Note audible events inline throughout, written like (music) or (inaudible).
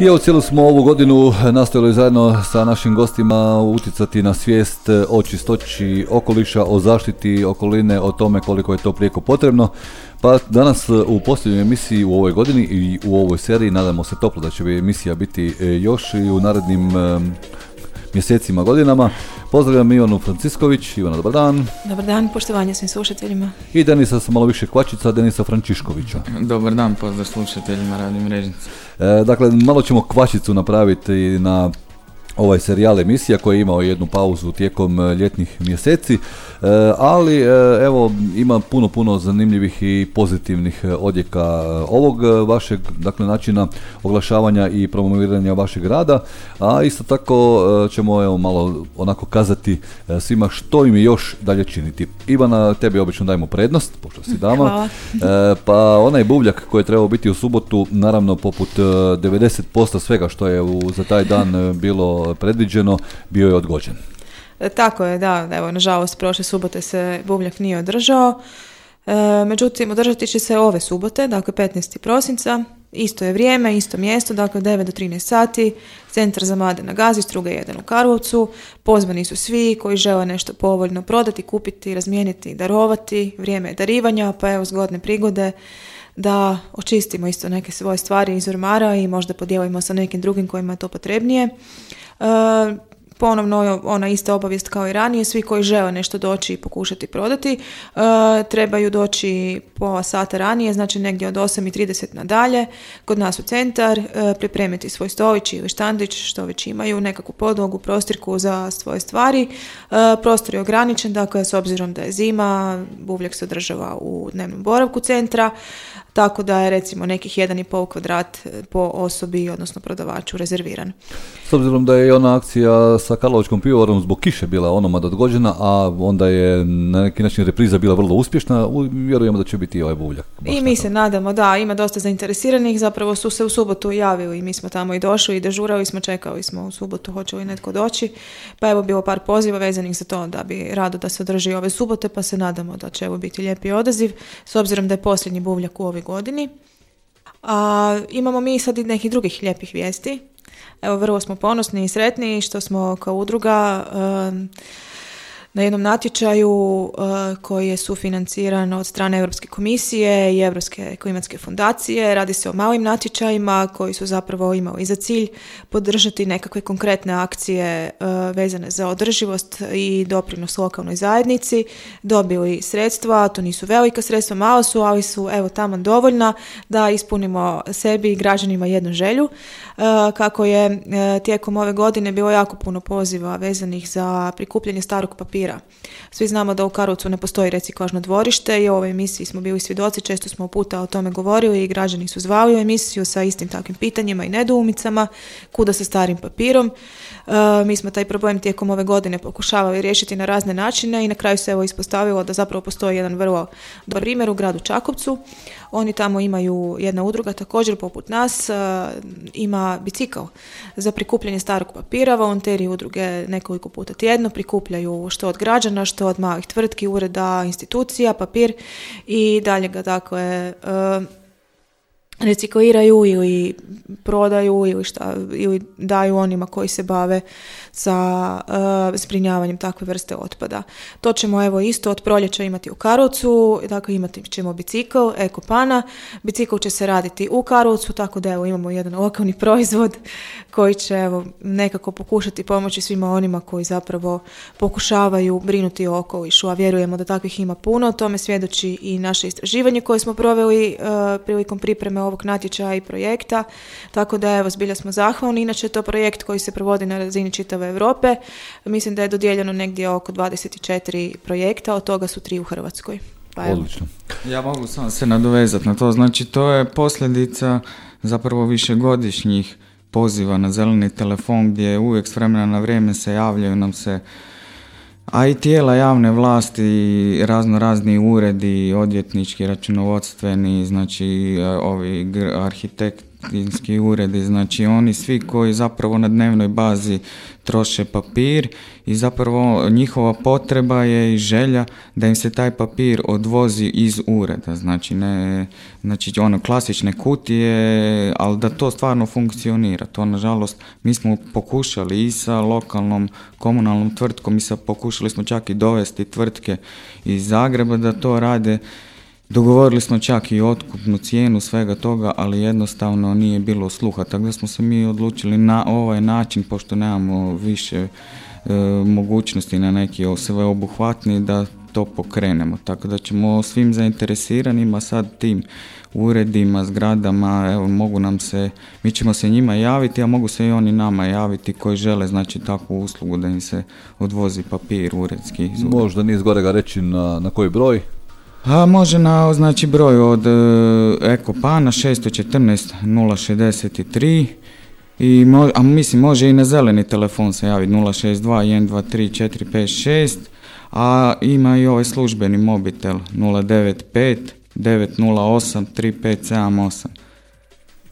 I evo cijelu smo ovu godinu nastojali zajedno sa našim gostima utjecati na svijest o čistoći okoliša, o zaštiti okoline, o tome koliko je to prijeko potrebno. Pa danas u posljednjoj emisiji u ovoj godini i u ovoj seriji nadamo se toplo da će emisija biti e, još i u narednim mjesecima, godinama. Pozdravljam Ivanu Francisković. Ivana, dobar dan. Dobar dan, poštovanje svim slušateljima. I Denisa sa malo više kvačica, Denisa Frančiškovića. Dobar dan, pozdrav slušateljima Radim mrežnice. E, dakle, malo ćemo kvačicu napraviti na ovaj serijal emisija koji je imao jednu pauzu tijekom e, ljetnih mjeseci, e, ali e, evo ima puno, puno zanimljivih i pozitivnih odjeka ovog vašeg dakle, načina oglašavanja i promoviranja vašeg rada, a isto tako ćemo evo malo onako kazati svima što im još dalje činiti. Ivana, tebi obično dajemo prednost, pošto si dama, pa onaj buvljak koji je trebao biti u subotu, naravno poput 90% svega što je u, za taj dan bilo predviđeno bio je odgođen. E, tako je, da. Evo, nažalost, prošle subote se bubljak nije održao. E, međutim, održati će se ove subote, dakle 15. prosinca. Isto je vrijeme, isto mjesto, dakle 9 do 13 sati. Centar za mlade na Gazi, Struga 1 u Karlovcu. Pozvani su svi koji žele nešto povoljno prodati, kupiti, razmijeniti, darovati. Vrijeme je darivanja, pa evo zgodne prigode da očistimo isto neke svoje stvari iz ormara i možda podijelimo sa nekim drugim kojima je to potrebnije. E, ponovno ona ista obavijest kao i ranije, svi koji žele nešto doći i pokušati prodati, e, trebaju doći pola sata ranije, znači negdje od 8.30 nadalje, kod nas u centar, e, pripremiti svoj stolić ili štandić, što već imaju, nekakvu podlogu, prostirku za svoje stvari. prostor je ograničen, dakle, s obzirom da je zima, buvljak se održava u dnevnom boravku centra, tako da je recimo nekih 1,5 kvadrat e, po osobi, odnosno prodavaču, rezerviran. S obzirom da je ona akcija sa Karlovačkom pivovarom zbog kiše bila onomad odgođena, a onda je na neki način repriza bila vrlo uspješna, vjerujemo da će biti i ovaj buvljak. I mi se nadamo, da, ima dosta zainteresiranih, zapravo su se u subotu javili i mi smo tamo i došli i dežurali smo, čekali smo u subotu hoće li netko doći, pa evo bilo par poziva vezanih za to da bi rado da se održi ove subote, pa se nadamo da će evo biti lijepi odaziv, s obzirom da je posljednji buvljak u ovoj godini. A, imamo mi sad i nekih drugih lijepih vijesti. Evo, vrlo smo ponosni i sretni što smo kao udruga na jednom natječaju uh, koji je sufinanciran od strane Europske komisije i Europske klimatske fondacije. Radi se o malim natječajima koji su zapravo imali za cilj podržati nekakve konkretne akcije uh, vezane za održivost i doprinos lokalnoj zajednici. Dobili sredstva, to nisu velika sredstva, malo su, ali su evo tamo dovoljna da ispunimo sebi i građanima jednu želju. Uh, kako je tijekom ove godine bilo jako puno poziva vezanih za prikupljanje starog papira svi znamo da u Karlovcu ne postoji reciklažno dvorište i u ovoj emisiji smo bili svjedoci, često smo puta o tome govorili i građani su zvali u emisiju sa istim takvim pitanjima i nedoumicama, kuda sa starim papirom. E, mi smo taj problem tijekom ove godine pokušavali riješiti na razne načine i na kraju se evo ispostavilo da zapravo postoji jedan vrlo dobar primjer u gradu Čakovcu. Oni tamo imaju jedna udruga također poput nas, e, ima bicikl za prikupljanje starog papira. Volonteri udruge nekoliko puta tjedno prikupljaju što od građana, što od malih tvrtki, ureda, institucija, papir i dalje ga dakle e, recikliraju ili prodaju ili, šta, ili daju onima koji se bave sa uh, zbrinjavanjem takve vrste otpada. To ćemo evo isto od proljeća imati u Karlovcu, dakle imati ćemo bicikl, ekopana. Bicikl će se raditi u Karlovcu, tako da evo imamo jedan lokalni (laughs) proizvod koji će evo nekako pokušati pomoći svima onima koji zapravo pokušavaju brinuti o okolišu, a vjerujemo da takvih ima puno. Tome svjedoči i naše istraživanje koje smo proveli uh, prilikom pripreme ovog natječaja i projekta, tako da evo zbilja smo zahvalni. Inače je to projekt koji se provodi na razini čitave Europe. Mislim da je dodijeljeno negdje oko 24 projekta, od toga su tri u Hrvatskoj. Pa Odlično. Ja mogu samo se nadovezati na to. Znači, to je posljedica zapravo višegodišnjih poziva na zeleni telefon gdje uvijek s vremena na vrijeme se javljaju nam se a i tijela javne vlasti, razno razni uredi, odvjetnički, računovodstveni, znači e, ovi arhitektinski uredi, znači oni svi koji zapravo na dnevnoj bazi troše papir i zapravo njihova potreba je i želja da im se taj papir odvozi iz ureda, znači ne, znači ono klasične kutije, ali da to stvarno funkcionira. To nažalost mi smo pokušali i sa lokalnom komunalnom tvrtkom i sa pokušali smo čak i dovesti tvrtke iz Zagreba da to rade Dogovorili smo čak i otkupnu cijenu svega toga, ali jednostavno nije bilo sluha. Tako da smo se mi odlučili na ovaj način, pošto nemamo više e, mogućnosti na neki sveobuhvatni, da to pokrenemo. Tako da ćemo svim zainteresiranima sad tim uredima, zgradama, evo mogu nam se, mi ćemo se njima javiti, a mogu se i oni nama javiti koji žele znači takvu uslugu da im se odvozi papir uredski. Možda nije zgorega reći na, na koji broj? A može na znači broj od Ekopana 614 063 i a mislim može i na zeleni telefon se javiti 062 123 456 a ima i ovaj službeni mobitel 095 908 3578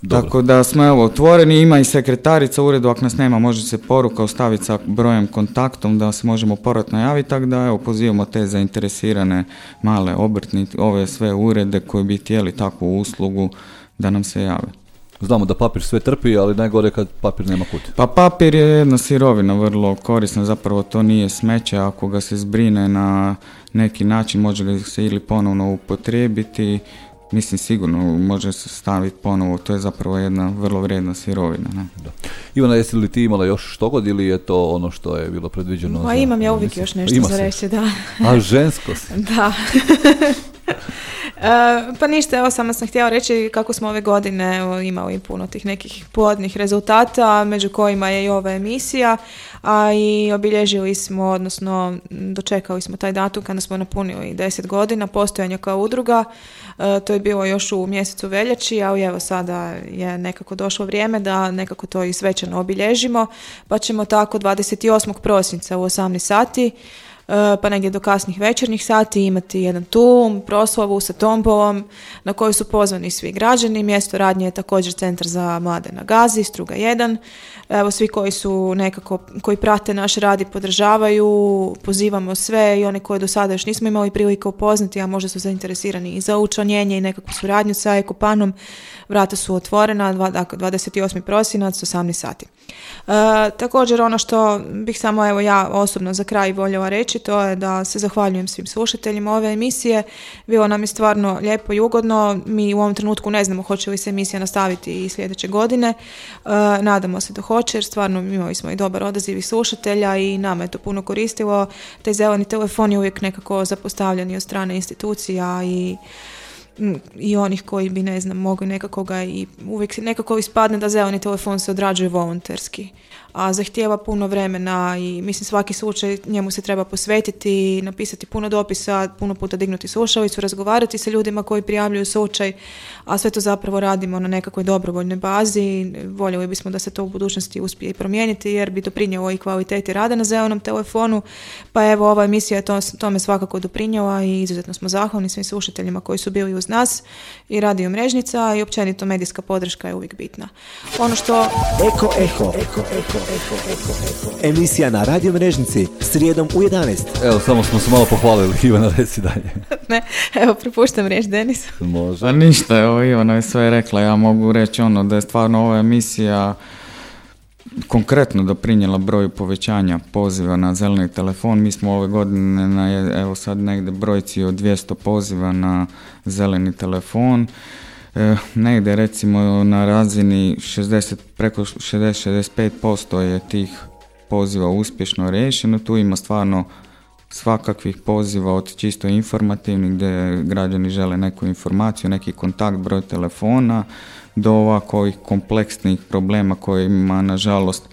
tako da smo evo otvoreni, ima i sekretarica u uredu, ako nas nema može se poruka ostaviti sa brojem kontaktom da se možemo povratno javiti, tako da evo pozivamo te zainteresirane male obrtnike, ove sve urede koji bi htjeli takvu uslugu da nam se jave. Znamo da papir sve trpi, ali najgore kad papir nema kut. Pa papir je jedna sirovina vrlo korisna, zapravo to nije smeće, ako ga se zbrine na neki način može ga se ili ponovno upotrijebiti mislim sigurno može se staviti ponovo, to je zapravo jedna vrlo vrijedna sirovina. Ne? Da. Ivana, jesi li ti imala još štogod ili je to ono što je bilo predviđeno? Pa imam ja uvijek još nešto za reći, da. A žensko si. (laughs) da. (laughs) E, pa ništa, evo samo sam htjela reći kako smo ove godine imali puno tih nekih plodnih rezultata, među kojima je i ova emisija, a i obilježili smo, odnosno dočekali smo taj datum kada smo napunili 10 godina postojanja kao udruga. E, to je bilo još u mjesecu veljači, ali evo sada je nekako došlo vrijeme da nekako to i svečano obilježimo, pa ćemo tako 28. prosinca u 18 sati pa negdje do kasnih večernjih sati imati jedan tum, proslavu sa tombolom na koju su pozvani svi građani. Mjesto radnje je također centar za mlade na Gazi, Struga 1. Evo svi koji su nekako, koji prate naš rad i podržavaju, pozivamo sve i one koje do sada još nismo imali prilike upoznati, a možda su zainteresirani i za učlanjenje i nekakvu suradnju sa Ekopanom. Vrata su otvorena, dakle 28. prosinac, 18 sati. E, također ono što bih samo evo ja osobno za kraj voljela reći to je da se zahvaljujem svim slušateljima ove emisije. Bilo nam je stvarno lijepo i ugodno. Mi u ovom trenutku ne znamo hoće li se emisija nastaviti i sljedeće godine. E, nadamo se da hoće jer stvarno imali smo i dobar odaziv i slušatelja i nama je to puno koristilo. Taj zeleni telefon je uvijek nekako zapostavljen od strane institucija i i onih koji bi, ne znam, mogli nekako ga i uvijek nekako ispadne da zeleni telefon se odrađuje volonterski a zahtijeva puno vremena i mislim svaki slučaj njemu se treba posvetiti, napisati puno dopisa, puno puta dignuti slušalicu, razgovarati sa ljudima koji prijavljuju slučaj, a sve to zapravo radimo na nekakvoj dobrovoljnoj bazi. Voljeli bismo da se to u budućnosti uspije i promijeniti jer bi doprinjelo i kvaliteti rada na zelenom telefonu. Pa evo ova emisija je to, tome svakako doprinjela i izuzetno smo zahvalni svim slušateljima koji su bili uz nas i radio mrežnica i općenito medijska podrška je uvijek bitna. Ono što... Eko, eko, eko, eko. Emisija na radio mrežnici srijedom u 11. Evo, samo smo se malo pohvalili. (laughs) Ivana, reci dalje. (laughs) ne, evo, prepuštam riječ Denis. Može. A ništa, evo, Ivana je sve rekla. Ja mogu reći ono da je stvarno ova emisija konkretno doprinjela broju povećanja poziva na zeleni telefon. Mi smo ove godine na, evo sad negdje brojci od 200 poziva na zeleni telefon. E, negdje recimo na razini 60, preko 60-65% je tih poziva uspješno riješeno. Tu ima stvarno svakakvih poziva od čisto informativnih gdje građani žele neku informaciju, neki kontakt, broj telefona, do ovako kompleksnih problema kojima nažalost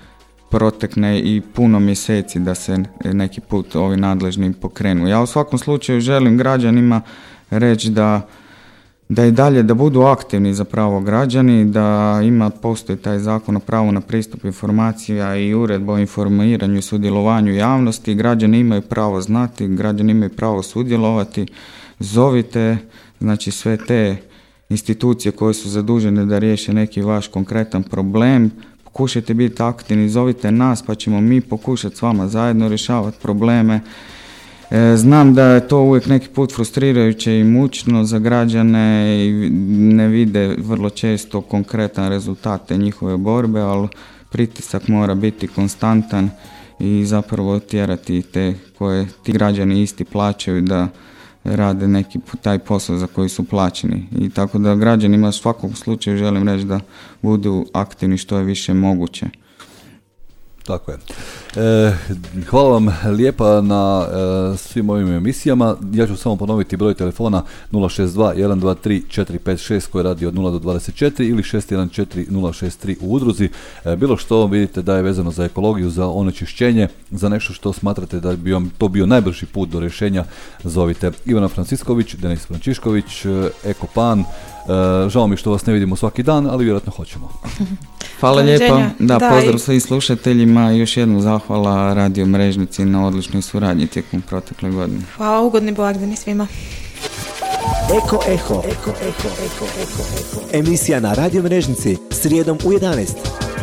protekne i puno mjeseci da se neki put ovi nadležni pokrenu. Ja u svakom slučaju želim građanima reći da da i dalje da budu aktivni zapravo građani, da ima postoji taj zakon o pravu na pristup informacija i uredba o informiranju i sudjelovanju javnosti, građani imaju pravo znati, građani imaju pravo sudjelovati, zovite znači sve te institucije koje su zadužene da riješe neki vaš konkretan problem, pokušajte biti aktivni, zovite nas pa ćemo mi pokušati s vama zajedno rješavati probleme. E, znam da je to uvijek neki put frustrirajuće i mučno za građane i ne vide vrlo često konkretan rezultat njihove borbe, ali pritisak mora biti konstantan i zapravo tjerati te koje ti građani isti plaćaju da rade neki taj posao za koji su plaćeni. I tako da građanima u svakom slučaju želim reći da budu aktivni što je više moguće. Tako je. E, hvala vam lijepa na e, svim ovim emisijama. Ja ću samo ponoviti broj telefona 062 123 456 koji radi od 0 do 24 ili 614 063 u udruzi. E, bilo što vidite da je vezano za ekologiju, za onečišćenje, za nešto što smatrate da bi vam to bio najbrži put do rješenja, zovite Ivana Francisković, Denis Frančišković, Ekopan, E, žao mi što vas ne vidimo svaki dan, ali vjerojatno hoćemo. Hvala lijepo. Da, pozdrav svim slušateljima i još jednu zahvala Radio Mrežnici na odličnoj suradnji tijekom protekle godine. Hvala, ugodni blagdani svima. Eko Eho. Eko, Eko, Eko, Eko, Eko. Emisija na Radio Mrežnici srijedom u 11.